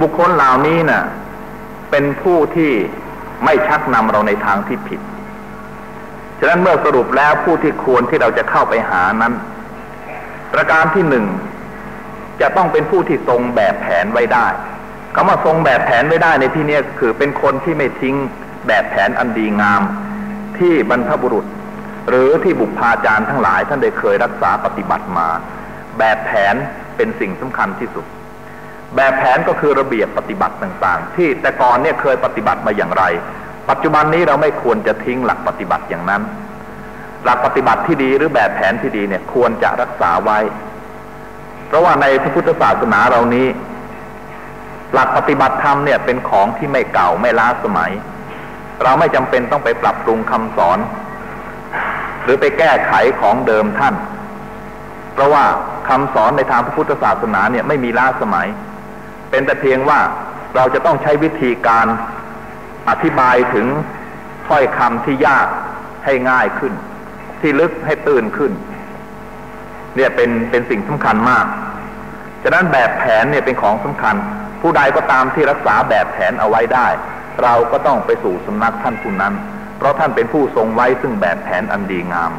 บุคคลเหล่านี้นะ่ะ เป็นผู้ที่ไม่ชักนำเราในทางที่ผิด ฉะนั้นเมื่อสรุปแล้วผู้ที่ควรที่เราจะเข้าไปหานั้น ประการที่หนึ่งจะต้องเป็นผู้ที่ทรงแบบแผนไว้ได้คำว่าทรงแบบแผนไว้ได้ในที่นี้คือเป็นคนที่ไม่ทิ้งแบบแผนอันดีงาม ที่บรรพบุรุษ หรือที่บุพาจารย์ทั้งหลายท่านได้เคยรักษาปฏิบัติมา แบบแผนเป็นสิ่งสำคัญที่สุด แบบแผนก็คือระเบียบปฏิบัติต่างๆ ที่แต่ก่อนเนี่ยเคยปฏิบัติมาอย่างไร ปัจจุบันนี้เราไม่ควรจะทิ้งหลักปฏิบัติอย่างนั้น หลักปฏิบัติที่ดีหรือแบบแผนที่ดีเนี่ยควรจะรักษาไว้ เพราะว่าในพระพุทธศาสนาเรานี้ หลักปฏิบัติธรรมเนี่ยเป็นของที่ไม่เก่าไม่ล้าสมัย เราไม่จำเป็นต้องไปปรับปรุงคำสอน หรือไปแก้ไขของเดิมท่าน เพราะว่าคำสอนในทางพระพุทธศาสนาเนี่ยไม่มีล้าสมัย เป็นแต่เพียงว่าเราจะต้องใช้วิธีการอธิบายถึงถ้อยคำที่ยากให้ง่ายขึ้น ที่ลึกให้ตื่นขึ้น เนี่ยเป็นเป็นสิ่งสำคัญมากฉะนั้นแบบแผนเนี่ยเป็นของสำคัญ ผู้ใดก็ตามที่รักษาแบบแผนเอาไว้ได้ เราก็ต้องไปสู่สำนักท่านผู้นั้น เพราะท่านเป็นผู้ทรงไว้ซึ่งแบบแผนอันดีงาม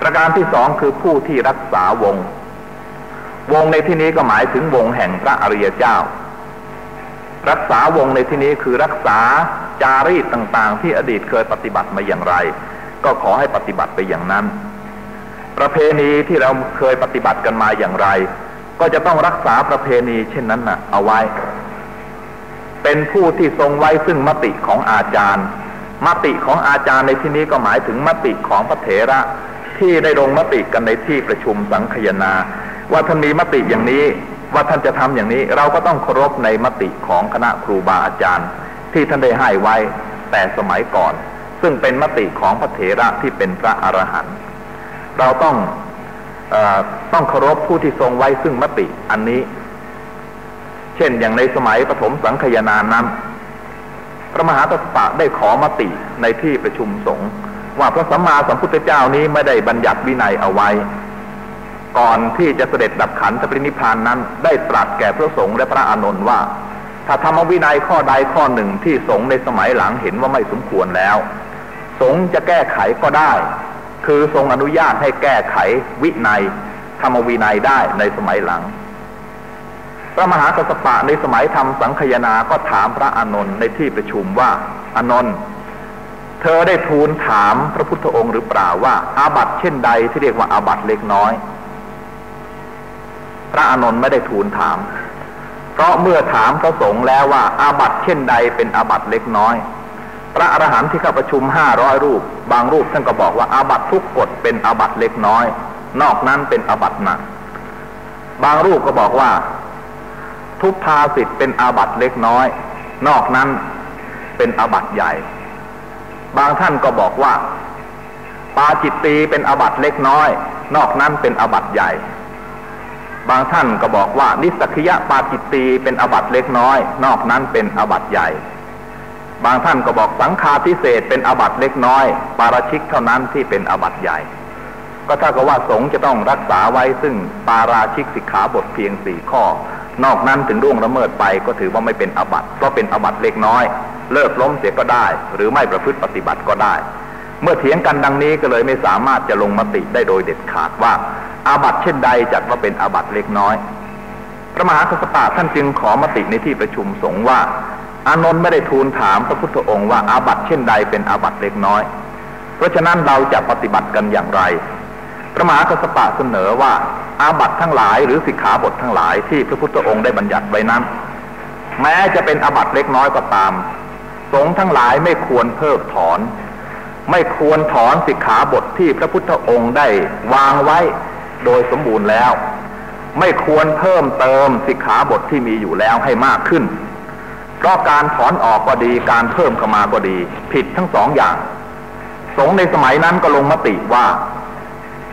ประการที่สองคือผู้ที่รักษาวง วงในที่นี้ก็หมายถึงวงแห่งพระอริยเจ้า รักษาวงในที่นี้คือรักษาจารีตต่างๆ ที่อดีตเคยปฏิบัติมาอย่างไร ก็ขอให้ปฏิบัติไปอย่างนั้น ประเพณีที่เราเคยปฏิบัติกันมาอย่างไร ก็จะต้องรักษาประเพณีเช่นนั้นนะ่ะ เอาไว้ เป็นผู้ที่ทรงไว้ซึ่งมติของอาจารย์ มติของอาจารย์ในที่นี้ก็หมายถึงมติของพระเถระที่ได้ลงมติกันในที่ประชุมสังคยนา ว่าท่านมีมติอย่างนี้ว่าท่านจะทำอย่างนี้ เราก็ต้องเคารพในมติของคณะครูบาอาจารย์ ที่ท่านได้ให้ไว้แต่สมัยก่อน ซึ่งเป็นมติของพระเถระที่เป็นพระอรหันต์เราต้องอต้องเคารพผู้ที่ทรงไว้ซึ่งมติอันนี้ เช่นอย่างในสมัยปฐมสังคยานานั้นพระมหาตสปะได้ขอมติในที่ประชุมสงฆ์ว่าพระสัมมาสัมพุทธเจ้านี้ไม่ได้บัญญัติวินัยเอาไว้ ก่อนที่จะเสด็จดับขันธปรินิพานนั้น ได้ตรัสแก่พระสงฆ์และพระอานนท์ว่า ถ้าธรรมวินัยข้อใดข้อหนึ่งที่สงฆ์ในสมัยหลังเห็นว่าไม่สมควรแล้ว สงฆ์จะแก้ไขก็ได้ คือทรงอนุญาตให้แก้ไขวินัย ธรรมวินัยได้ในสมัยหลัง พระมหากัสสปะในสมัยทำสังคายนาก็ถามพระอานนท์ในที่ประชุมว่าอานนท์เธอได้ทูลถามพระพุทธองค์หรือเปล่าว่าอาบัติเช่นใดที่เรียกว่าอาบัติเล็กน้อย พระอานนท์ไม่ได้ทูลถาม เพราะเมื่อถามพระสงฆ์แล้วว่าอาบัติเช่นใดเป็นอาบัติเล็กน้อย พระอรหันต์ที่เข้าประชุมห้าร้อยรูป บางรูปท่านก็บอกว่าอาบัติทุกกฏเป็นอาบัติเล็กน้อย นอกนั้นเป็นอาบัติหนัก บางรูปก็บอกว่า ทุพภาสิตเป็นอาบัติเล็กน้อย นอกนั้นเป็นอาบัติใหญ่ บางท่านก็บอกว่าปาจิตตีย์เป็นอาบัติเล็กน้อย นอกนั้นเป็นอาบัติใหญ่ บางท่านก็บอกว่า นิสสัคคิยปาจิตตีย์เป็นอาบัติเล็กน้อย นอกนั้นเป็นอาบัติใหญ่ บางท่านก็บอกสังฆาทิเสสเป็นอาบัติเล็กน้อย ปาราชิกเท่านั้นที่เป็นอาบัติใหญ่ ก็เท่ากับว่าสงฆ์จะต้องรักษาไว้ซึ่งปาราชิกสิกขาบทเพียงสี่ข้อ นอกนั้นถึงล่วงละเมิดไปก็ถือว่าไม่เป็นอาบัติเพราะเป็นอาบัติเล็กน้อย เลิกล้มเสียก็ได้ หรือไม่ประพฤติปฏิบัติก็ได้ เมื่อเถียงกันดังนี้ก็เลยไม่สามารถจะลงมติได้โดยเด็ดขาดว่า อาบัติเช่นใดจัดว่าเป็นอาบัติเล็กน้อย พระมหากัสสปะท่านจึงขอมติในที่ประชุมสงฆ์ว่า อานนท์ไม่ได้ทูลถามพระพุทธองค์ว่าอาบัติเช่นใดเป็นอาบัติเล็กน้อย เพราะฉะนั้นเราจะปฏิบัติกันอย่างไร พระมหากัสสปะเสนอว่าอาบัติทั้งหลายหรือสิกขาบททั้งหลายที่พระพุทธองค์ได้บัญญัติไว้นั้น แม้จะเป็นอาบัติเล็กน้อยก็ตาม สงฆ์ทั้งหลายไม่ควรเพิกถอน ไม่ควรถอนสิกขาบทที่พระพุทธองค์ได้วางไว้ โดยสมบูรณ์แล้ว ไม่ควรเพิ่มเติมสิกขาบทที่มีอยู่แล้วให้มากขึ้น เพราะการถอนออกก็ดีการเพิ่มเข้ามาก็ดี ผิดทั้งสองอย่าง สงในสมัยนั้นก็ลงมติว่า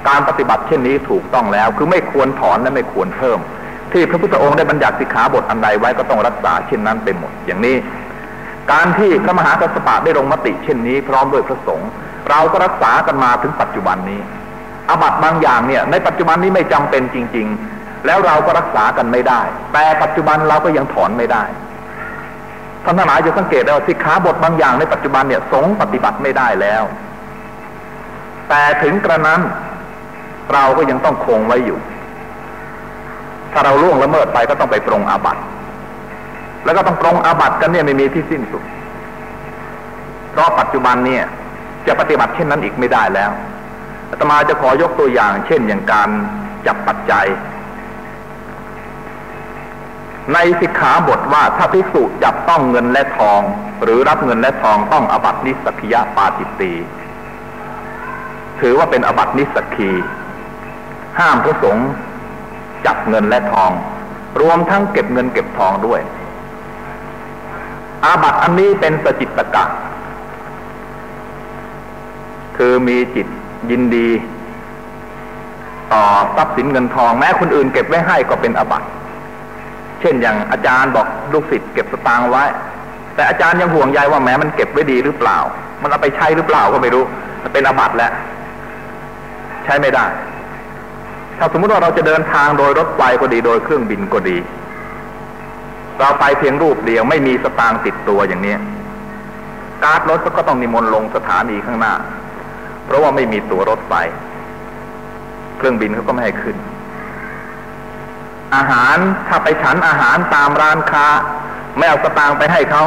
การปฏิบัติเช่นนี้ถูกต้องแล้ว คือไม่ควรถอนและไม่ควรเพิ่ม ที่พระพุทธองค์ได้บัญญัติสิกขาบทอันใดไว้ก็ต้องรักษาเช่นนั้นไปหมด อย่างนี้ การที่พระมหากัสสปะได้ลงมติเช่นนี้ พร้อมด้วยพระสงฆ์เราก็รักษากันมาถึงปัจจุบันนี้ อาบัตบางอย่างเนี่ยในปัจจุบันนี้ไม่จำเป็นจริง ๆ แล้วเราก็รักษากันไม่ได้ แต่ปัจจุบันเราก็ยังถอนไม่ได้ท่านทั้งหลายจะสังเกตได้ว่าสิกขาบทบางอย่างในปัจจุบันเนี่ยสงปฏิบัติไม่ได้แล้ว แต่ถึงกระนั้นเราก็ยังต้องคงไว้อยู่ ถ้าเราล่วงละเมิดไปก็ต้องไปปรงอาบัติ แล้วก็ต้องปรงอาบัติกันเนี่ยไม่มีที่สิ้นสุด เพราะปัจจุบันเนี่ยจะปฏิบัติเช่นนั้นอีกไม่ได้แล้ว อาตมาจะขอยกตัวอย่าง เช่นอย่างการจับปัจจัย ในสิกขาบทว่าถ้าภิกษุจับต้องเงินและทอง หรือรับเงินและทองต้องอบัตินิสกิยาปาติตีถือว่าเป็นอบัตินิสกีห้ามพระสงฆ์จับเงินและทอง รวมทั้งเก็บเงินเก็บทองด้วย อาบัติอันนี้เป็นสจิตตกะ คือมีจิต ยินดี ต่อทรัพย์สินเงินทอง แม้คนอื่นเก็บไว้ให้ก็เป็นอบัติเช่นอย่างอาจารย์บอกลูกศิษย์เก็บสตางค์ไว้ แต่อาจารย์ยังห่วงใยว่าแม้มันเก็บไว้ดีหรือเปล่า มันเอาไปใช้หรือเปล่าก็ไม่รู้ มันเป็นอบัติแล้ว ใช้ไม่ได้ ถ้าสมมติว่าเราจะเดินทางโดยรถไฟก็ดีโดยเครื่องบินก็ดี เราไปเพียงรูปเดียวไม่มีสตางค์ติดตัวอย่างนี้การ์ดรถก็ต้องนิมนต์ลงสถานีข้างหน้า เพราะว่าไม่มีตั๋วรถไฟเครื่องบินเขาก็ไม่ให้ขึ้น อาหารถ้าไปฉันอาหารตามร้านค้า ไม่เอาสตางค์ไปให้เขา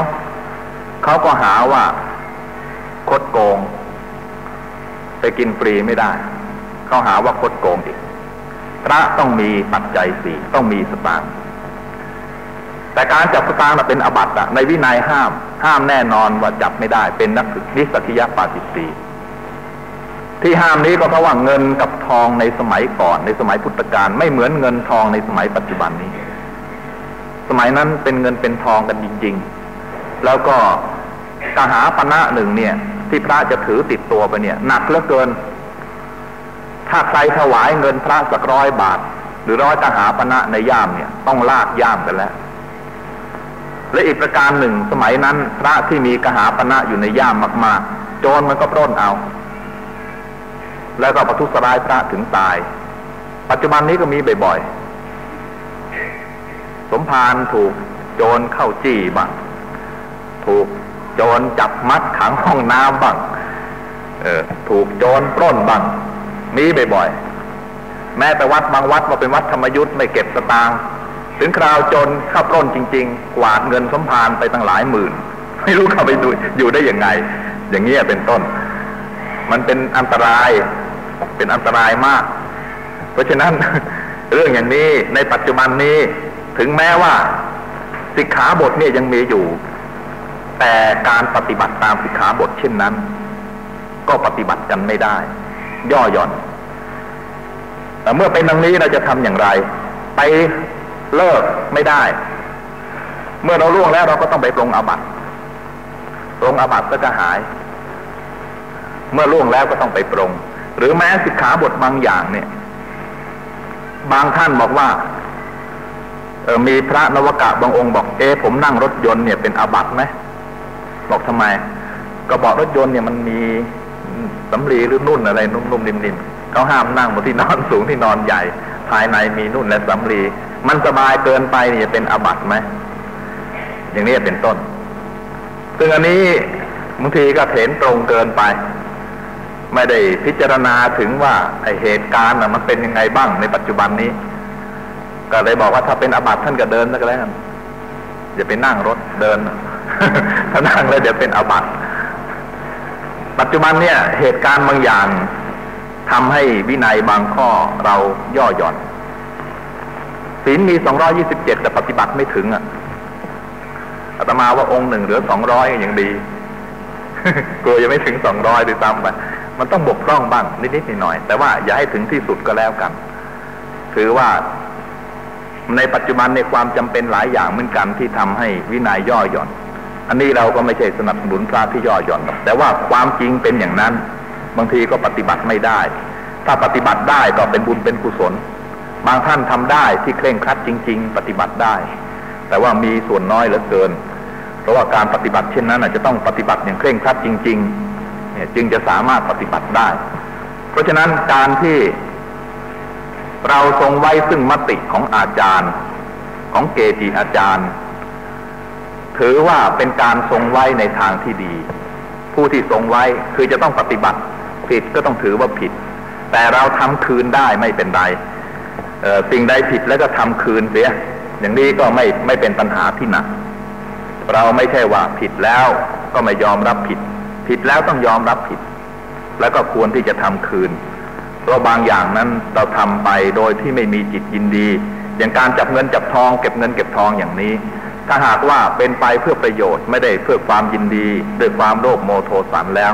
เขาก็หาว่า คดโกง ไปกินฟรีไม่ได้เขาหาว่าคดโกงอีกพระต้องมีปัจจัยสี่ต้องมีสตางค์แต่การจับสตางค์เป็นอบัตะในวินัยห้าม ห้ามแน่นอนว่าจับไม่ได้เป็นนักนิสกิยปาติสี ที่ห้ามนี้ก็เพราะว่าเงินกับทองในสมัยก่อน ในสมัยพุทธกาลไม่เหมือนเงินทองในสมัยปัจจุบันนี้ สมัยนั้นเป็นเงินเป็นทองกันจริง ๆ แล้วก็กหาปณะหนึ่งเนี่ย ที่พระจะถือติดตัวไปเนี่ย หนักเหลือเกิน ถ้าใครถวายเงินพระสักร้อยบาท หรือร้อยกหาปณะในย่ามเนี่ย ต้องลากย่ามกันแล้วและอีกประการหนึ่งสมัยนั้น พระที่มีกหาปณะอยู่ในย่ามมาก ๆ โจรมันก็ปล้นเอา แล้วก็ประทุษร้ายพระถึงตาย ปัจจุบันนี้ก็มีบ่อยๆ สมภารถูกโจรเข้าจี้บ้างถูกโจรจับมัดขังห้องน้ำบ้างเออถูกโจรปล้นบ้างมีบ่อยๆ แม้แต่วัดบางวัดมาเป็นวัดธรรมยุทธ์ไม่เก็บสตางค์ถึงคราวโจรเข้าปล้นจริง ๆ กวาดเงินสมภารไปตั้งหลายหมื่น ไม่รู้เข้าไปดูอยู่ได้ยังไง อย่างเงี้ยเป็นต้น มันเป็นอันตราย เป็นอันตรายมาก เพราะฉะนั้นเรื่องอย่างนี้ในปัจจุบันนี้ถึงแม้ว่าสิกขาบทเนี่ยยังมีอยู่ แต่การปฏิบัติตามสิกขาบทเช่นนั้น ก็ปฏิบัติกันไม่ได้ ย่อหย่อนแต่เมื่อเป็นดังนี้เราจะทำอย่างไร ไปเลิกไม่ได้ เมื่อเราล่วงแล้วเราก็ต้องไปปรงอาบัติปรงอาบัติก็จะหาย เมื่อล่วงแล้วก็ต้องไปปรง หรือแม้สิกขาบทบางอย่างเนี่ย บางท่านบอกว่าเออมีพระนวกะบางองค์บอกเอผมนั่งรถยนต์เนี่ยเป็นอาบัติไหมบอกทำไม ก็บอกรถยนต์เนี่ยมันมีสำลีหรือนุ่นอะไรนุ่มๆนิ่มๆเขาห้ามนั่งบนที่นอนสูงที่นอนใหญ่ ภายในมีนุ่นและสำลีมันสบายเกินไปเนี่ยเป็นอาบัติไหมอย่างนี้เป็นต้น ซึ่งอันนี้บางทีก็เห็นตรงเกินไป ไม่ได้พิจารณาถึงว่าไอเหตุการณ์มันเป็นยังไงบ้างในปัจจุบันนี้ ก็เลยบอกว่าถ้าเป็นอาบัติท่านก็เดินแล้วกันอย่าไปนั่งรถเดินถ้านั่งแล้วเดี๋ยวเป็นอาบัติปัจจุบันเนี่ย เหตุการณ์บางอย่างทำให้วินัยบางข้อเราย่อหย่อนศีลมีสองร้อยี่สิบเจ็ดแต่ปฏิบัติไม่ถึงอะอาตมาว่าองค์หนึ่งเหลือสองร้อยอย่างดีกลัวยังไม่ถึงสองร้อยด้วยซ้ำไป มันต้องบกพร่องบ้างนิดๆหน่อยๆแต่ว่าอย่าให้ถึงที่สุดก็แล้วกัน ถือว่าในปัจจุบันในความจำเป็นหลายอย่างเหมือนกันที่ทำให้วินัยย่อหย่อน อันนี้เราก็ไม่ใช่สนับสนุนพระที่ย่อหย่อนแต่ว่าความจริงเป็นอย่างนั้น บางทีก็ปฏิบัติไม่ได้ ถ้าปฏิบัติได้ก็เป็นบุญเป็นกุศล บางท่านทำได้ที่เคร่งครัดจริง ๆ ปฏิบัติได้ แต่ว่ามีส่วนน้อยเหลือเกิน เพราะว่าการปฏิบัติเช่นนั้นอาจจะต้องปฏิบัติอย่างเคร่งครัดจริง ๆ เนี่ยจึงจะสามารถปฏิบัติได้ เพราะฉะนั้นการที่เราทรงไว้ซึ่งมติของอาจารย์ ของเกจิอาจารย์ ถือว่าเป็นการทรงไว้ในทางที่ดี ผู้ที่ทรงไว้คือจะต้องปฏิบัติ ผิดก็ต้องถือว่าผิด แต่เราทำคืนได้ไม่เป็นไรสิ่งใดผิดแล้วก็ทำคืนเสียอย่างนี้ก็ไม่ไม่เป็นปัญหาที่หนักเราไม่ใช่ว่าผิดแล้วก็ไม่ยอมรับผิด ผิดแล้วต้องยอมรับผิด แล้วก็ควรที่จะทำคืน เพราะบางอย่างนั้นเราทำไปโดยที่ไม่มีจิตยินดี อย่างการจับเงินจับทองเก็บเงินเก็บทองอย่างนี้ ถ้าหากว่าเป็นไปเพื่อประโยชน์ไม่ได้เพื่อความยินดี ด้วยความโลภโมโทสันแล้ว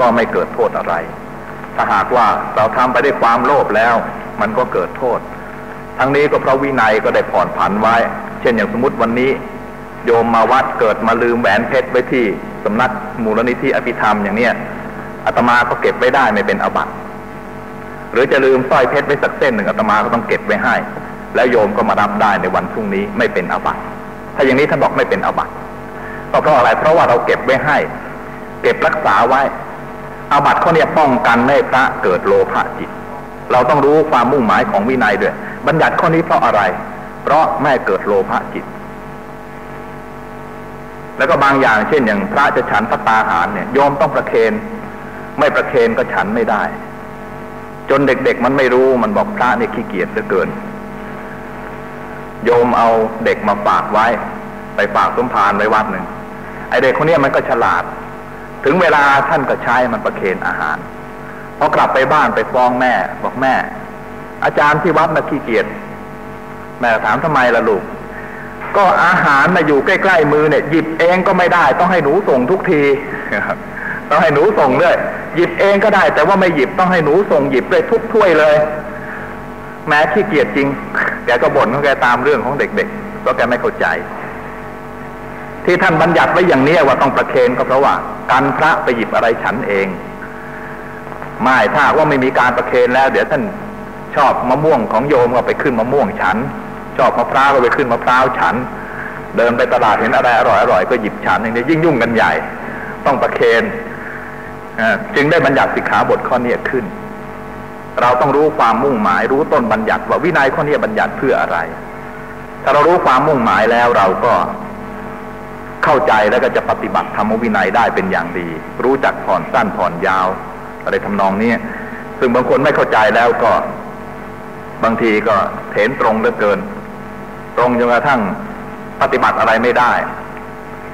ก็ไม่เกิดโทษอะไร ถ้าหากว่าเราทำไปด้วยความโลภแล้ว มันก็เกิดโทษ ทั้งนี้ก็เพราะวินัยก็ได้ผ่อนผันไว้ เช่นอย่างสมมติวันนี้โยมมาวัดเกิดมาลืมแหวนเพชรไว้ที่ สำนักมูลนิธิอภิธรรมอย่างเนี้ยอาตมาก็เก็บไว้ได้ไม่เป็นอบัตหรือจะลืมสร้อยเพชรไว้สักเส้นหนึ่งอาตมาก็ต้องเก็บไว้ให้ แล้วโยมก็มารับได้ในวันพรุ่งนี้ไม่เป็นอบัตถ้าอย่างนี้ท่านบอกไม่เป็นอบัตก็เพราะอะไร เพราะว่าเราเก็บไว้ให้ เก็บรักษาไว้อาบัตเขาเนี่ยป้องกันไม่พระเกิดโลภะจิต เราต้องรู้ความมุ่งหมายของวินัยด้วย บัญญัติข้อนี้เพราะอะไร เพราะไม่เกิดโลภะจิต แล้วก็บางอย่างเช่นอย่างพระจะฉันพระตาหารเนี่ยโยมต้องประเคนไม่ประเคนก็ฉันไม่ได้ จนเด็กๆมันไม่รู้มันบอกพระเนี่ยขี้เกียจเหลือเกิน โยมเอาเด็กมาฝากไว้ ไปฝากสมภารไว้วัดหนึ่งไอเด็กคนนี้มันก็ฉลาด ถึงเวลาท่านก็ใช้มันประเคนอาหารพอกลับไปบ้านไปฟ้องแม่ บอกแม่ อาจารย์ที่วัดนะขี้เกียจแม่ถามทำไมล่ะลูก ก็อาหารมาอยู่ใกล้ๆมือเนี่ยหยิบเองก็ไม่ได้ ต้องให้หนูส่งทุกทีต้องให้หนูส่งด้วยหยิบเองก็ได้ แต่ว่าไม่หยิบต้องให้หนูส่งหยิบเลยทุกถ้วยเลย แม้ขี้เกียจจริง แกก็บ่นของแกตามเรื่องของเด็กๆเพราะแกไม่เข้าใจ ที่ท่านบัญญัติไว้อย่างนี้ว่าต้องประเคนก็เพราะว่า การพระไปหยิบอะไรฉันเองไม่ถ้าว่าไม่มีการประเคนแล้ว เดี๋ยวท่านชอบมะม่วงของโยมก็ไปขึ้นมะม่วงฉัน ชอบมะพร้าวก็ไปขึ้นมะพร้าวฉัน เดินไปตลาดเห็นอะไรอร่อยอร่อยก็หยิบฉันอย่างนี้ยิ่งยุ่งกันใหญ่ ต้องประเคนจึงได้บัญญัติสิกขาบทข้อนี้ขึ้น เราต้องรู้ความมุ่งหมายรู้ต้นบัญญัติว่าวินัยข้อนี้บัญญัติเพื่ออะไร ถ้าเรารู้ความมุ่งหมายแล้วเราก็เข้าใจแล้วก็จะปฏิบัติธรรมวินัยได้เป็นอย่างดี รู้จักผ่อนสั้นผ่อนยาว อะไรทำนองนี้ซึ่งบางคนไม่เข้าใจแล้วก็ บางทีก็เถนตรงเหลือเกิน ตรงจนกระทั่งปฏิบัติอะไรไม่ได้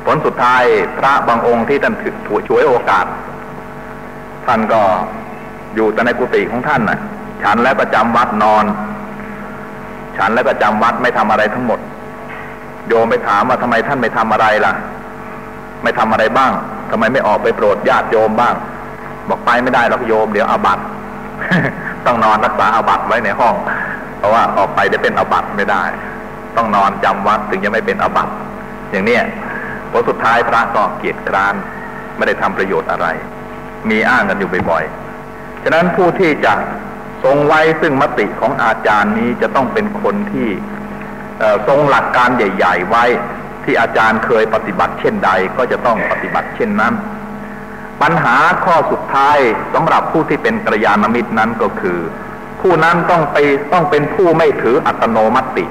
ผลสุดท้ายพระบางองค์ที่ท่านถือถช่วยโอกาส ท่านก็อยู่แต่ในกุฏิของท่านน่ะ ฉันและประจำวัดนอน ฉันและประจำวัดไม่ทำอะไรทั้งหมด โยมไปถามว่าทำไมท่านไม่ทำอะไรล่ะ ไม่ทำอะไรบ้างทำไมไม่ออกไปโปรดญาติโยมบ้าง บอกไปไม่ได้หรอกโยมเดี๋ยวอาบัติต้องนอนรักษาอาบัตไว้ในห้อง เพราะว่าออกไปจะเป็นอาบัตไม่ได้ ต้องนอนจำวัดถึงจะไม่เป็นอบัตอย่างเนี้ยผลสุดท้ายพระก็เกียรติคร้านไม่ได้ทำประโยชน์อะไร มีอ้างกันอยู่บ่อยๆ ฉะนั้นผู้ที่จะทรงไว้ซึ่งมติของอาจารย์นี้จะต้องเป็นคนที่ทรงหลักการใหญ่ ๆ ไว้ที่อาจารย์เคยปฏิบัติเช่นใดก็จะต้องปฏิบัติเช่นนั้น ปัญหาข้อสุดท้ายสำหรับผู้ที่เป็นกระยาณมิตรนั้นก็คือ ผู้นั้นต้องไปต้องเป็นผู้ไม่ถืออัตโนมัติ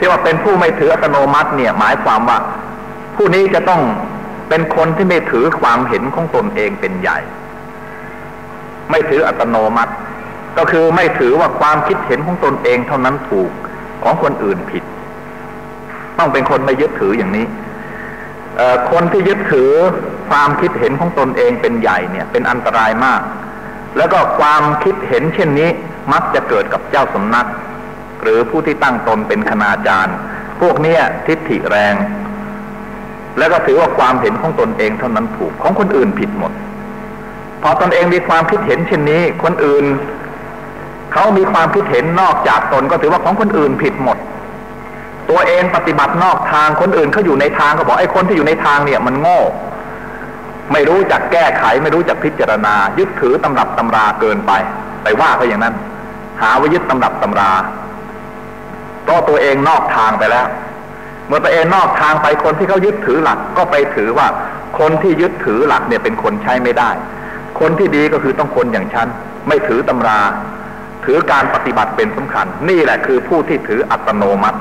ที่ว่าเป็นผู้ไม่ถืออัตโนมัติเนี่ย หมายความว่า ผู้นี้จะต้องเป็นคนที่ไม่ถือความเห็นของตนเองเป็นใหญ่ ไม่ถืออัตโนมัติ ก็คือไม่ถือว่าความคิดเห็นของตนเองเท่านั้นถูกของคนอื่นผิด ต้องเป็นคนไม่ยึดถืออย่างนี้คนที่ยึดถือความคิดเห็นของตนเองเป็นใหญ่เนี่ย เป็นอันตรายมาก แล้วก็ความคิดเห็นเช่นนี้มักจะเกิดกับเจ้าสำนัก หรือผู้ที่ตั้งตนเป็นคณาจารย์ พวกนี้ทิฏฐิแรง แล้วก็ถือว่าความเห็นของตนเองเท่านั้นถูกของคนอื่นผิดหมด พอตนเองมีความคิดเห็นเช่นนี้ คนอื่นเขามีความคิดเห็นนอกจากตนก็ถือว่าของคนอื่นผิดหมด ตัวเองปฏิบัตินอกทางคนอื่นเขาอยู่ในทางก็บอกไอ้คนที่อยู่ในทางเนี่ยมันโง่ไม่รู้จักแก้ไขไม่รู้จักพิจารณา ยึดถือตำรับตำราเกินไป ไปว่าเขาอย่างนั้น หาว่ายึดตำรับตำรา ก็ตัวเองนอกทางไปแล้ว เมื่อตัวเองนอกทางไปคนที่เขายึดถือหลักก็ไปถือว่า คนที่ยึดถือหลักเนี่ยเป็นคนใช้ไม่ได้ คนที่ดีก็คือต้องคนอย่างฉันไม่ถือตำรา ถือการปฏิบัติเป็นสำคัญ นี่แหละคือผู้ที่ถืออัตโนมัติ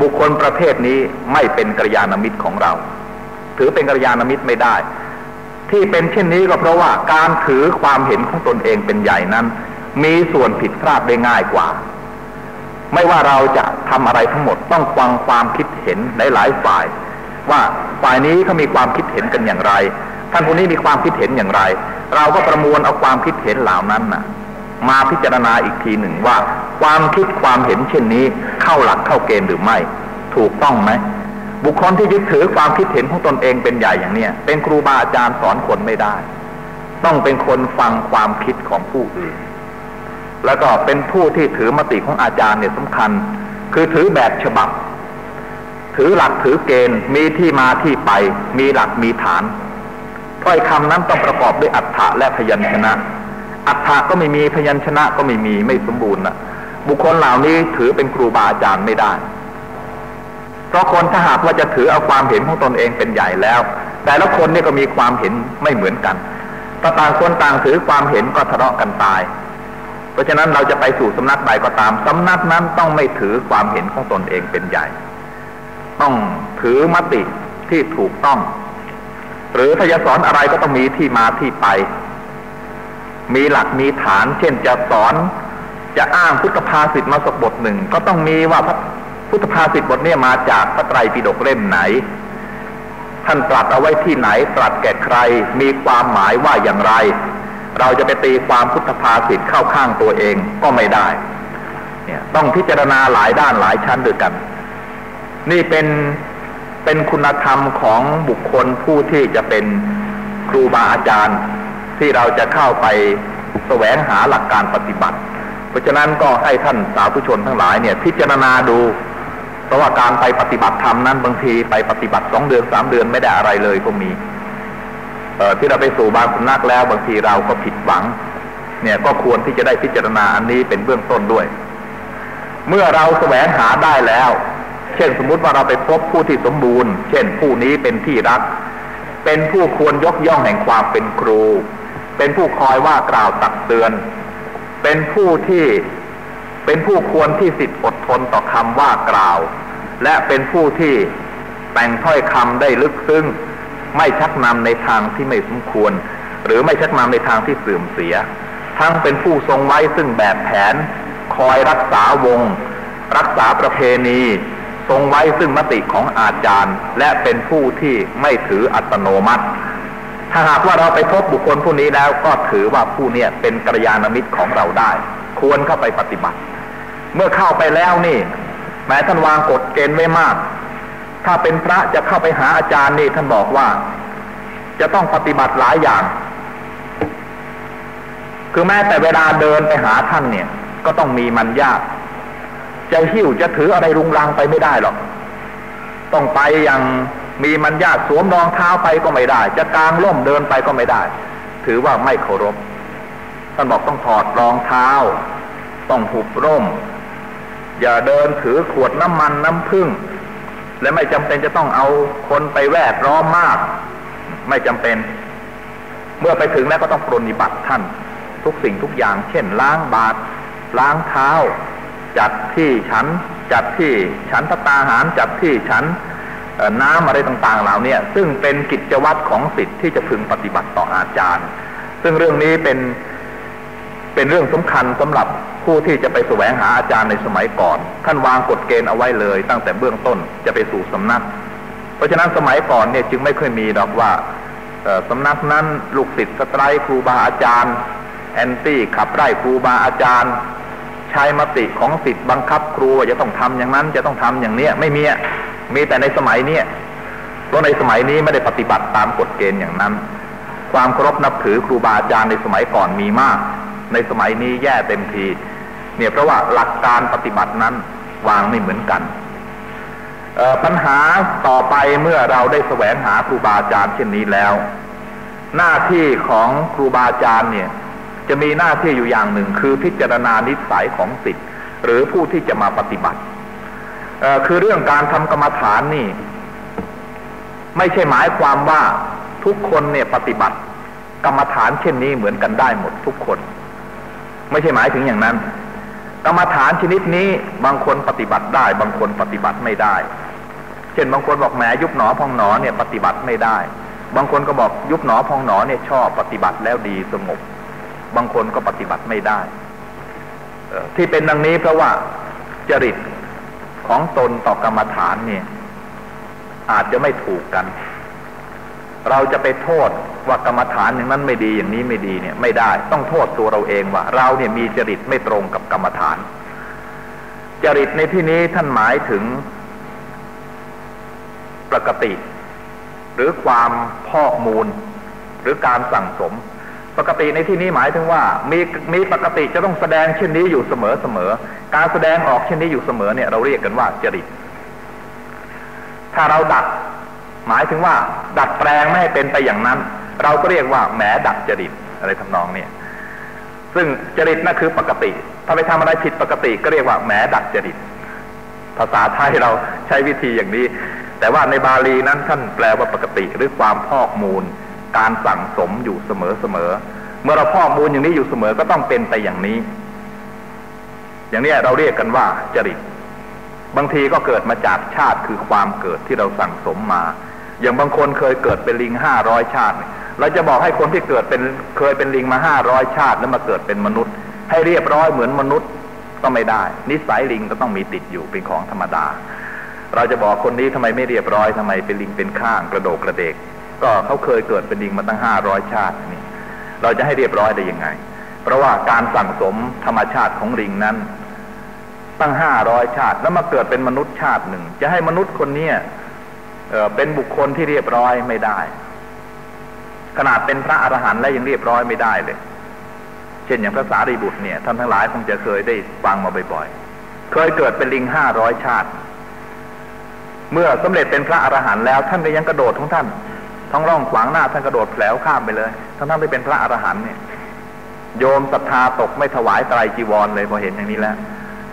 บุคคลประเภทนี้ไม่เป็นกัลยาณมิตรของเรา ถือเป็นกัลยาณมิตรไม่ได้ ที่เป็นเช่นนี้ก็เพราะว่าการถือความเห็นของตนเองเป็นใหญ่นั้น มีส่วนผิดพลาดได้ง่ายกว่า ไม่ว่าเราจะทำอะไรทั้งหมดต้องฟังความคิดเห็นหลายฝ่าย ว่าฝ่ายนี้เขามีความคิดเห็นกันอย่างไร ท่านผู้นี้มีความคิดเห็นอย่างไร เราก็ประมวลเอาความคิดเห็นเหล่านั้นนะมาพิจารณาอีกทีหนึ่งว่า ความคิดความเห็นเช่นนี้เข้าหลักเข้าเกณฑ์หรือไม่ ถูกต้องไหมบุคคลที่ยึดถือความคิดเห็นของตนเองเป็นใหญ่อย่างเนี้ยเป็นครูบาอาจารย์สอนคนไม่ได้ ต้องเป็นคนฟังความคิดของผู้อื่น แล้วก็เป็นผู้ที่ถือมติของอาจารย์เนี่ยสำคัญ คือถือแบบฉบับ ถือหลักถือเกณฑ์มีที่มาที่ไป มีหลักมีฐานถ้อยคำนั้นต้องประกอบด้วยอัฏฐะและพยัญชนะ อัฏฐะก็ไม่มีพยัญชนะก็ไม่มีไม่สมบูรณ์นะบุคคลเหล่านี้ถือเป็นครูบาอาจารย์ไม่ได้ เพราะคนถ้าหากว่าจะถือเอาความเห็นของตนเองเป็นใหญ่แล้ว แต่ละคนนี่ก็มีความเห็นไม่เหมือนกันต่างคนต่างถือความเห็นก็ทะเลาะกันตาย เพราะฉะนั้นเราจะไปสู่สำนักใดก็ตามสำนักนั้นต้องไม่ถือความเห็นของตนเองเป็นใหญ่ ต้องถือมติที่ถูกต้อง หรือถ้าจะสอนอะไรก็ต้องมีที่มาที่ไป มีหลักมีฐาน เช่นจะสอนจะอ้างพุทธภาษิตมาสักบทหนึ่ง ก็ต้องมีว่าพุทธภาษิตบทนี้มาจากพระไตรปิฎกเล่มไหน ท่านตรัสเอาไว้ที่ไหนตรัสแก่ใคร มีความหมายว่าอย่างไร เราจะไปตีความพุทธภาษิตเข้าข้างตัวเองก็ไม่ได้ เนี่ยต้องพิจารณาหลายด้านหลายชั้นด้วยกัน นี่เป็นเป็นคุณธรรมของบุคคลผู้ที่จะเป็นครูบาอาจารย์ ที่เราจะเข้าไปแสวงหาหลักการปฏิบัติ เพราะฉะนั้นก็ให้ท่านสาธุชนทั้งหลายเนี่ย พิจารณาดู เพราะว่าการไปปฏิบัติธรรมนั้นบางทีไปปฏิบัติสองเดือนสามเดือนไม่ได้อะไรเลยก็มี ที่เราไปสู่บางสำนักแล้วบางทีเราก็ผิดหวัง เนี่ยก็ควรที่จะได้พิจารณาอันนี้เป็นเบื้องต้นด้วย เมื่อเราแสวงหาได้แล้ว เช่นสมมุติว่าเราไปพบผู้ที่สมบูรณ์ เช่น ผู้นี้เป็นที่รัก เป็นผู้ควรยกย่องแห่งความเป็นครู เป็นผู้คอยว่ากล่าวตักเตือน เป็นผู้ที่เป็นผู้ควรที่สิทธิ์อดทนต่อคำว่ากล่าว และเป็นผู้ที่แต่งถ้อยคำได้ลึกซึ้ง ไม่ชักนำในทางที่ไม่สมควร หรือไม่ชักนำในทางที่เสื่อมเสีย ทั้งเป็นผู้ทรงไว้ซึ่งแบบแผน คอยรักษาวง รักษาประเพณี ทรงไว้ซึ่งมติของอาจารย์ และเป็นผู้ที่ไม่ถืออัตโนมัติ ถ้าหากว่าเราไปพบบุคคลผู้นี้แล้วก็ถือว่าผู้นี้เป็นกัลยาณมิตรของเราได้ ควรเข้าไปปฏิบัติ เมื่อเข้าไปแล้วนี่แม้ท่านวางกฎเกณฑ์ไว้มาก ถ้าเป็นพระจะเข้าไปหาอาจารย์นี่ท่านบอกว่า จะต้องปฏิบัติหลายอย่าง คือแม้แต่เวลาเดินไปหาท่านเนี่ย ก็ต้องมีมันยากจะหิ้วจะถืออะไรรุงรังไปไม่ได้หรอก ต้องไปอย่างมีมันญาติสวมรองเท้าไปก็ไม่ได้ จะกางล่มเดินไปก็ไม่ได้ ถือว่าไม่เคารพท่านบอกต้องถอดรองเท้า ต้องหุบร่ม อย่าเดินถือขวดน้ำมันน้ำผึ้ง และไม่จำเป็นจะต้องเอาคนไปแวดล้อมมาก ไม่จำเป็น เมื่อไปถึงแล้วก็ต้องปรนิบัติท่าน ทุกสิ่งทุกอย่าง เช่น ล้างบาตรล้างเท้า จัดที่ฉัน จัดที่ฉันทตาหาร จัดที่ฉันน้ำอะไรต่างๆ เหล่านี้ซึ่งเป็นกิจวัตรของสิทธิ์ที่จะพึงปฏิบัติต่ออาจารย์ ซึ่งเรื่องนี้เป็นเป็นเรื่องสำคัญสำหรับ ผู้ที่จะไปแสวงหาอาจารย์ในสมัยก่อน ท่านวางกฎเกณฑ์เอาไว้เลย ตั้งแต่เบื้องต้นจะไปสู่สำนัก เพราะฉะนั้นสมัยก่อนเนี่ยจึงไม่เคยมีดอกว่าสำนักนั้นลูกศิษย์สไตรครูบาอาจารย์แอนตี้ขับไล่ครูบาอาจารย์ใช้มติของสิทธิ์บังคับครูจะต้องทำอย่างนั้นจะต้องทำอย่างเนี้ยไม่มีมีแต่ในสมัยเนี้ยเพราะในสมัยนี้ไม่ได้ปฏิบัติตามกฎเกณฑ์อย่างนั้น ความเคารพนับถือครูบาอาจารย์ในสมัยก่อนมีมาก ในสมัยนี้แย่เต็มที เนี่ยเพราะว่าหลักการปฏิบัตินั้นวางไม่เหมือนกันปัญหาต่อไปเมื่อเราได้แสวงหาครูบาอาจารย์เช่นนี้แล้ว หน้าที่ของครูบาอาจารย์เนี่ย จะมีหน้าที่อยู่อย่างหนึ่ง คือพิจารณานิสัยของสิทธิ์หรือผู้ที่จะมาปฏิบัติคือเรื่องการทำกรรมฐานนี่ ไม่ใช่หมายความว่าทุกคนเนี่ยปฏิบัติ กรรมฐานเช่นนี้เหมือนกันได้หมดทุกคน ไม่ใช่หมายถึงอย่างนั้น กรรมฐานชนิดนี้บางคนปฏิบัติได้ บางคนปฏิบัติไม่ได้ เช่นบางคนบอกแหมยุบหนอพองหนอเนี่ยปฏิบัติไม่ได้ บางคนก็บอกยุบหนอพองหนอเนี่ยชอบปฏิบัติแล้วดีสงบบางคนก็ปฏิบัติไม่ได้ที่เป็นดังนี้เพราะว่าจริตของตนต่อกรรมฐานเนี่ย อาจจะไม่ถูกกัน เราจะไปโทษว่ากรรมฐานอย่างนั้นไม่ดีอย่างนี้ไม่ดีเนี่ยไม่ได้ ต้องโทษตัวเราเองว่า เราเนี่ยมีจริตไม่ตรงกับกรรมฐาน จริตในที่นี้ท่านหมายถึงปกติ หรือความพอกมูล หรือการสั่งสม ปกติในที่นี้หมายถึงว่า มีมีปกติจะต้องแสดงเช่นนี้อยู่เสมอเสมอการแสดงออกเช่นนี้อยู่เสมอเนี่ยเราเรียกกันว่าจริต ถ้าเราดัด หมายถึงว่าดัดแปลงไม่ให้เป็นไปอย่างนั้น เราก็เรียกว่าแหมดัดจริตอะไรทำนองเนี่ยซึ่งจริตนั่นคือปกติ ถ้าไปทำอะไรผิดปกติก็เรียกว่าแหมดัดจริต ภาษาไทยเราใช้วิธีอย่างนี้ แต่ว่าในบาลีนั้นท่านแปลว่าปกติหรือความพอกมูล การสั่งสมอยู่เสมอเสมอเมื่อเราพอกมูลอย่างนี้อยู่เสมอก็ต้องเป็นไปอย่างนี้ อย่างนี้เราเรียกกันว่าจริต บางทีก็เกิดมาจากชาติคือความเกิดที่เราสั่งสมมา อย่างบางคนเคยเกิดเป็นลิงห้าร้อยชาติ เราจะบอกให้คนที่เกิดเป็นเคยเป็นลิงมาห้าร้อยชาติแล้วมาเกิดเป็นมนุษย์ ให้เรียบร้อยเหมือนมนุษย์ก็ไม่ได้ นิสัยลิงก็ต้องมีติดอยู่เป็นของธรรมดา เราจะบอกคนนี้ทำไมไม่เรียบร้อยทำไมเป็นลิงเป็นข้างกระโดกกระเดก ก็เขาเคยเกิดเป็นลิงมาตั้งห้าร้อยชาตินี่เราจะให้เรียบร้อยได้ยังไง เพราะว่าการสั่งสมธรรมชาติของลิงนั้นตั้งห้าร้อยชาติ แล้วมาเกิดเป็นมนุษย์ชาติหนึ่ง จะให้มนุษย์คนเนี้ เเป็นบุคคลที่เรียบร้อยไม่ได้ ขนาดเป็นพระอรหันต์แล้วยังเรียบร้อยไม่ได้เลย เช่นอย่างพระสารีบุตรเนี่ยท่านทั้งหลายคงจะเคยได้ฟังมาบ่อยๆ เคยเกิดเป็นลิงห้าร้อยชาติ เมื่อสำเร็จเป็นพระอรหันต์แล้วท่านก็ยังกระโดดของท่านท้องร่องขวางหน้าท่านกระโดดแผลวข้ามไปเลยทั้งท่านที่เป็นพระอรหันต์เนี่ย โยมศรัทธาตกไม่ถวายไตรจีวรเลยพอเห็นอย่างนี้แล้ว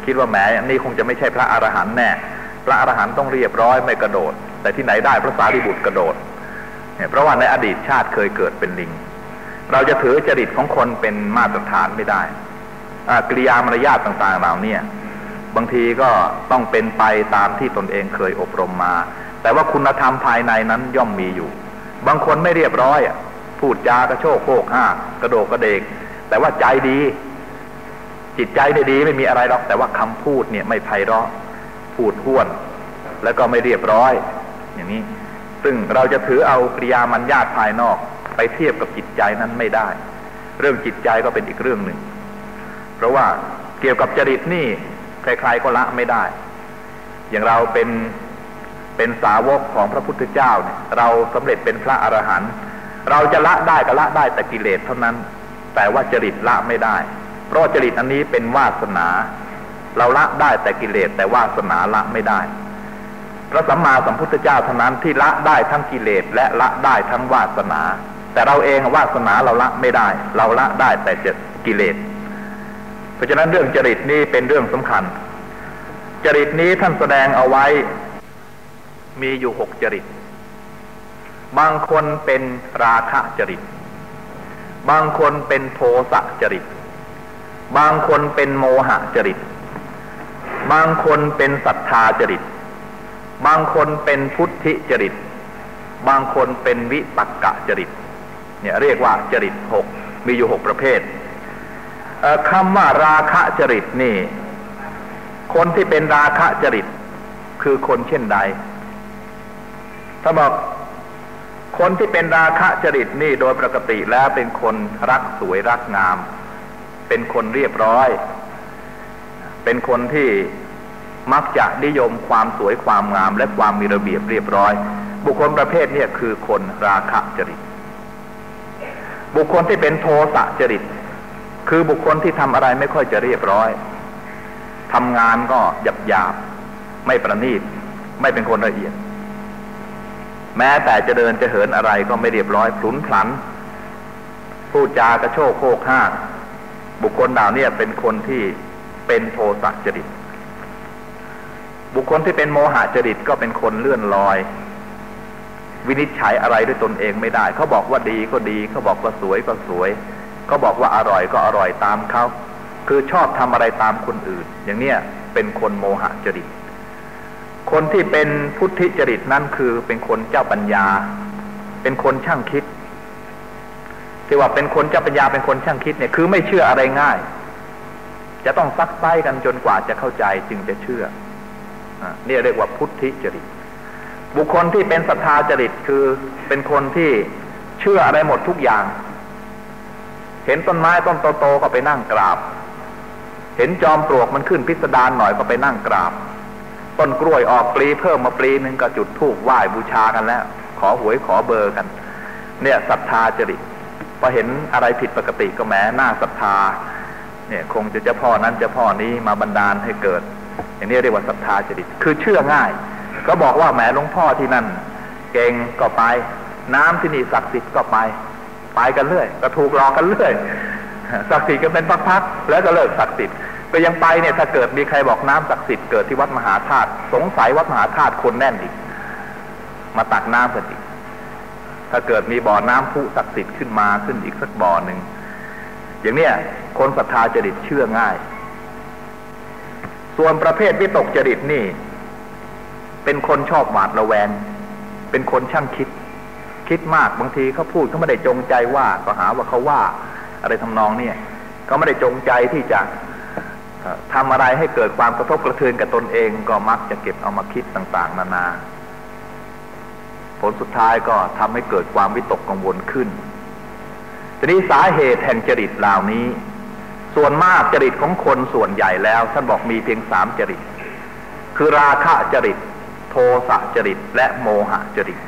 คิดว่าแหมนี่คงจะไม่ใช่พระอรหันต์แน่พระอรหันต์ต้องเรียบร้อยไม่กระโดด แต่ที่ไหนได้พระสารีบุตรกระโดดเนี่ยเพราะว่าในอดีตชาติเคยเกิดเป็นลิง เราจะถือจริตของคนเป็นมาตรฐานไม่ได้กิริยามารยาทต่างๆเหล่านี้บางทีก็ต้องเป็นไปตามที่ตนเองเคยอบรมมา แต่ว่าคุณธรรมภายในนั้นย่อมมีอยู่ บางคนไม่เรียบร้อยพูดจากระโชกโคกห้ากระโดกกระเดก แต่ว่าใจดี จิตใจได้ดีไม่มีอะไรหรอก แต่ว่าคำพูดเนี่ยไม่ไพเราะพูดห้วน แล้วก็ไม่เรียบร้อย อย่างนี้ ซึ่งเราจะถือเอากริยามัญญาตภายนอก ไปเทียบกับจิตใจนั้นไม่ได้ เรื่องจิตใจก็เป็นอีกเรื่องหนึ่ง เพราะว่าเกี่ยวกับจริตนี่ใครๆก็ละไม่ได้ อย่างเราเป็นเป็นสาวกของพระพุทธเจ้าเนี่ย เราสำเร็จเป็นพระอรหันต์เราจะละได้ก็ละได้แต่กิเลสเท่านั้น แต่ว่าจริตละไม่ได้ เพราะจริตอันนี้เป็นวาสนา เราละได้แต่กิเลสแต่วาสนาละไม่ได้ พระสัมมาสัมพุทธเจ้าเท่านั้นที่ละได้ทั้งกิเลสและละได้ทั้งวาสนา แต่เราเองวาสนาเราละไม่ได้ เราละได้แต่จะกิเลส เพราะฉะนั้นเรื่องจริตนี้เป็นเรื่องสำคัญ จริตนี้ท่านแสดงเอาไว้มีอยู่หกจริต บางคนเป็นราคะจริต บางคนเป็นโทสะจริต บางคนเป็นโมหะจริต บางคนเป็นศรัทธาจริต บางคนเป็นพุทธิจริต บางคนเป็นวิปักกะจริต เนี่ยเรียกว่าจริตหกมีอยู่หกประเภทคำว่าราคะจริตนี่ คนที่เป็นราคะจริต คือคนเช่นใดถ้าบอกคนที่เป็นราคะจริตนี่โดยปกติแล้วเป็นคนรักสวยรักงาม เป็นคนเรียบร้อย เป็นคนที่ มักจะนิยมความสวยความงาม และความมีระเบียบเรียบร้อย บุคคลประเภทนี้คือคนราคะจริต บุคคลที่เป็นโทสะจริต คือบุคคลที่ทำอะไรไม่ค่อยจะเรียบร้อยทำงานก็หยาบหยาบไม่ประณีต ไม่เป็นคนละเอียด แม้แต่จะเดินจะเหินอะไรก็ไม่เรียบร้อยพลุนพลันพูดจากระโชกโคกห้างบุคคลเหล่านี้เป็นคนที่เป็นโทสะจริต บุคคลที่เป็นโมหะจริตก็เป็นคนเลื่อนลอย วินิจฉัยอะไรด้วยตนเองไม่ได้ เขาบอกว่าดีก็ดี เขาบอกว่าสวยก็สวย เขาบอกว่าอร่อยก็อร่อยตามเขาคือชอบทำอะไรตามคนอื่น อย่างเนี้ยเป็นคนโมหะจริต คนที่เป็นพุทธิจริตนั่นคือเป็นคนเจ้าปัญญา เป็นคนช่างคิดที่ว่าเป็นคนเจ้าปัญญาเป็นคนช่างคิดเนี่ยคือไม่เชื่ออะไรง่าย จะต้องซักไซ้กันจนกว่าจะเข้าใจจึงจะเชื่อ นี่เรียกว่าพุทธิจริต บุคคลที่เป็นศรัทธาจริตคือเป็นคนที่เชื่ออะไรหมดทุกอย่าง เห็นต้นไม้ต้นโตๆก็ไปนั่งกราบ เห็นจอมปลวกมันขึ้นพิสดารหน่อยก็ไปนั่งกราบ ต้นกล้วยออกปลีเพิ่มมาปลีหนึ่งก็จุดธูปไหว้บูชากันแล้ว ขอหวยขอเบอร์กัน เนี่ยศรัทธาจริตพอเห็นอะไรผิดปกติก็แหมหน้าศรัทธา เนี่ย คงจะเจ้าพ่อนั้นเจ้าพ่อนี้มาบันดาลให้เกิด อย่างนี้เรียกว่าศรัทธาจริต คือเชื่อง่าย ก็บอกว่าแหมหลวงพ่อที่นั่น เก่งก็ไป น้ำที่นี่ศักดิ์สิทธิ์ก็ไป ไปกันเรื่อย ก็ถูกหลอกกันเรื่อยศักดิ์สิทธิ์ก็เป็นพักๆแล้วก็เลิกศักดิ์สิทธิ์ก็ยังไปเนี่ยถ้าเกิดมีใครบอกน้ำศักดิ์สิทธิ์เกิดที่วัดมหาธาตุสงสัยวัดมหาธาตุคนแน่นอีก มาตักน้ำกันอีกถ้าเกิดมีบ่อน้ำผู้ศักดิ์สิทธิ์ขึ้นมาขึ้นอีกสักบ่อหนึ่งอย่างเนี้ยคนศรัทธาจริตเชื่อง่าย ส่วนประเภทวิตกจริตนี่ เป็นคนชอบหวาดระแวง เป็นคนช่างคิด คิดมากบางทีเขาพูดเขาไม่ได้จงใจว่าก็หาว่าเขาว่า อะไรทำนองเนี่ยเขาไม่ได้จงใจที่จะทำอะไรให้เกิดความกระทบกระเทือนกับตนเองก็มักจะเก็บเอามาคิดต่าง ๆ นานา ผลสุดท้ายก็ทำให้เกิดความวิตกกังวลขึ้น ทีนี้สาเหตุแห่งจริตเหล่านี้ ส่วนมากจริตของคนส่วนใหญ่แล้ว ท่านบอกมีเพียงสามจริต คือราคะจริต โทสะจริต และโมหะจริต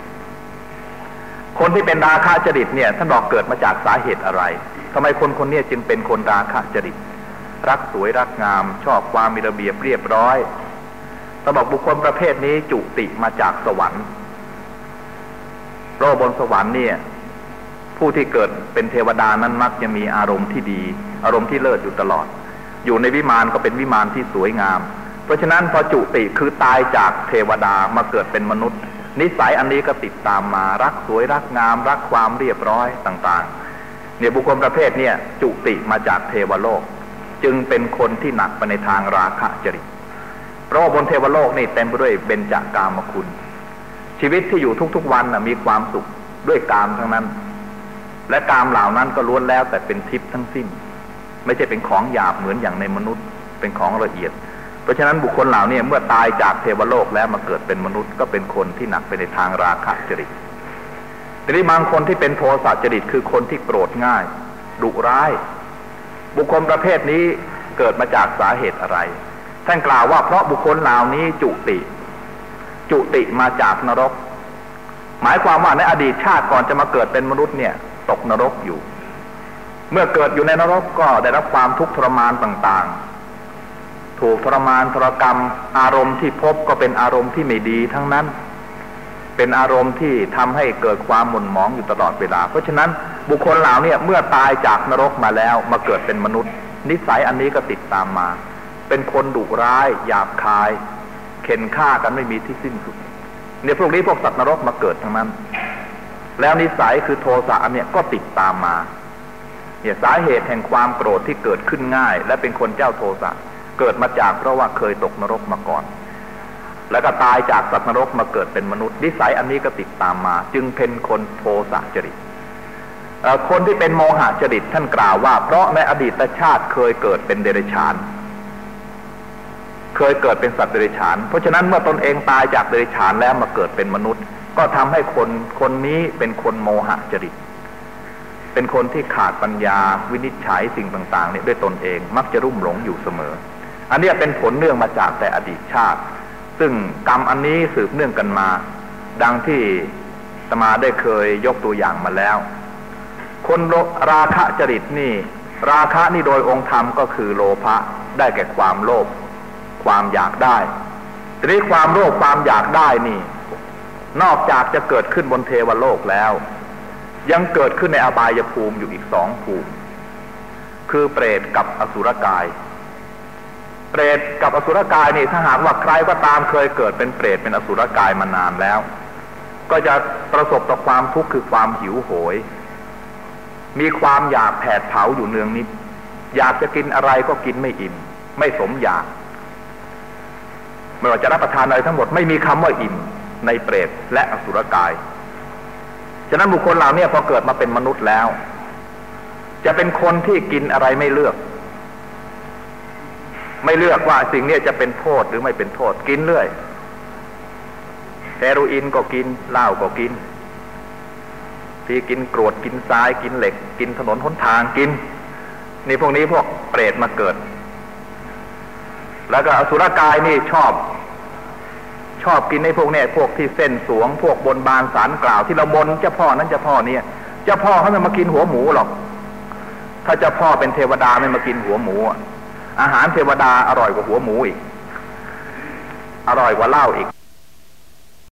คนที่เป็นราคะจริตเนี่ยท่านบอกเกิดมาจากสาเหตุอะไรทำไมคนคนนี้จึงเป็นคนราคะจริต รักสวยรักงาม ชอบความมีระเบียบเรียบร้อยท่านบอกบุคคลประเภทนี้จุติมาจากสวรรค์โรบนสวรรค์เนี่ย ผู้ที่เกิดเป็นเทวดานั้นมักจะมีอารมณ์ที่ดี อารมณ์ที่เลิศอยู่ตลอด อยู่ในวิมานก็เป็นวิมานที่สวยงาม เพราะฉะนั้นพอจุติคือตายจากเทวดามาเกิดเป็นมนุษย์ นิสัยอันนี้ก็ติดตามมารักสวยรักงาม รักความเรียบร้อยต่างๆเนี่ยบุคคลประเภทเนี่ยจุติมาจากเทวโลก จึงเป็นคนที่หนักไปในทางราคะจริตเพราะบนเทวโลกนี่เต็มไปด้วยเบญจากามคุณ ชีวิตที่อยู่ทุกๆวันนะมีความสุขด้วยกามทั้งนั้น และกามเหล่านั้นก็ล้วนแล้วแต่เป็นทิพย์ทั้งสิ้น ไม่ใช่เป็นของหยาบเหมือนอย่างในมนุษย์ เป็นของละเอียด เพราะฉะนั้นบุคคลเหล่านี้เมื่อตายจากเทวโลกแล้วมาเกิดเป็นมนุษย์ ก็เป็นคนที่หนักไปในทางราคะจริตทีนี้บางคนที่เป็นโทสะจริตคือคนที่โกรธง่ายดุร้าย บุคคลประเภทนี้เกิดมาจากสาเหตุอะไร ท่านกล่าวว่าเพราะบุคคลเหล่านี้จุติ จุติมาจากนรก หมายความว่าในอดีตชาติก่อนจะมาเกิดเป็นมนุษย์เนี่ย ตกนรกอยู่ เมื่อเกิดอยู่ในนรกก็ได้รับความทุกข์ทรมานต่างๆ ถูกทรมานทรกรรม อารมณ์ที่พบก็เป็นอารมณ์ที่ไม่ดีทั้งนั้น เป็นอารมณ์ที่ทำให้เกิดความหม่นหมองอยู่ตลอดเวลา เพราะฉะนั้นบุคคลเหล่านี้เมื่อตายจากนรกมาแล้วมาเกิดเป็นมนุษย์ นิสัยอันนี้ก็ติดตามมา เป็นคนดุร้ายหยาบคาย เข็นฆ่ากันไม่มีที่สิ้นสุดเนี่ยพวกนี้พวกสัตว์นรกมาเกิดทั้งนั้น แล้วนิสัยคือโทสะเนี่ยก็ติดตามมาเนี่ยสาเหตุแห่งความโกรธที่เกิดขึ้นง่าย และเป็นคนเจ้าโทสะเกิดมาจากเพราะว่าเคยตกนรกมาก่อน แล้วก็ตายจากสัตว์นรกมาเกิดเป็นมนุษย์นิสัยอันนี้ก็ติดตามมา จึงเป็นคนโทสะจริตคนที่เป็นโมหะจริตท่านกล่าวว่า เพราะในอดีตชาติเคยเกิดเป็นเดรัจฉาน เคยเกิดเป็นสัตว์เดรัจฉาน เพราะฉะนั้นเมื่อตนเองตายจากเดรัจฉานแล้วมาเกิดเป็นมนุษย์ ก็ทำให้คนคนนี้เป็นคนโมหะจริต เป็นคนที่ขาดปัญญาวินิจฉัยสิ่งต่างๆเนี่ยด้วยตนเองมักจะรุ่มหลงอยู่เสมอ อันนี้เป็นผลเนื่องมาจากแต่อดีตชาติ ซึ่งกรรมอันนี้สืบเนื่องกันมา ดังที่สมาได้เคยยกตัวอย่างมาแล้ว คนราคะจริตนี่ ราคะนี่โดยองค์ธรรมก็คือโลภะได้แก่ความโลภความอยากได้ทีนี้ความโลภความอยากได้นี่ นอกจากจะเกิดขึ้นบนเทวโลกแล้ว ยังเกิดขึ้นในอบายภูมิอยู่อีกสองภูมิ คือเปรตกับอสุรกาย เปรตกับอสุรกายนี่ถ้าหากว่าใครก็ตามเคยเกิดเป็นเปรตเป็นอสุรกายมานานแล้ว ก็จะประสบต่อความทุกข์คือความหิวโหย มีความอยากแผดเผาอยู่เนืองนิด อยากจะกินอะไรก็กินไม่อิ่มไม่สมอยากไม่ว่าจะรับประทานอะไรทั้งหมดไม่มีคำว่าอิ่ม ในเปรตและอสุรกาย ฉะนั้นบุคคลเหล่านี้พอเกิดมาเป็นมนุษย์แล้ว จะเป็นคนที่กินอะไรไม่เลือก ไม่เลือกว่าสิ่งนี้จะเป็นโทษหรือไม่เป็นโทษกินเรื่อยเฮโรอีนก็กินเหล้าก็กิน ที่กินกรวดกินทรายกินเหล็ก กินถนนหนทางกิน นี่พวกนี้พวกเปรตมาเกิด แล้วก็อสุรกายนี่ชอบ ชอบกินในพวกเนี่ยพวกที่เส้นสวง พวกบนบานสารกล่าวที่เราบนเจ้าพ่อนั้นเจ้าพ่อเนี่ยเจ้าพ่อเขาไม่มากินหัวหมูหรอก ถ้าเจ้าพ่อเป็นเทวดาไม่มากินหัวหมู อาหารเทวดาอร่อยกว่าหัวหมูอีก อร่อยกว่าเหล้าอีก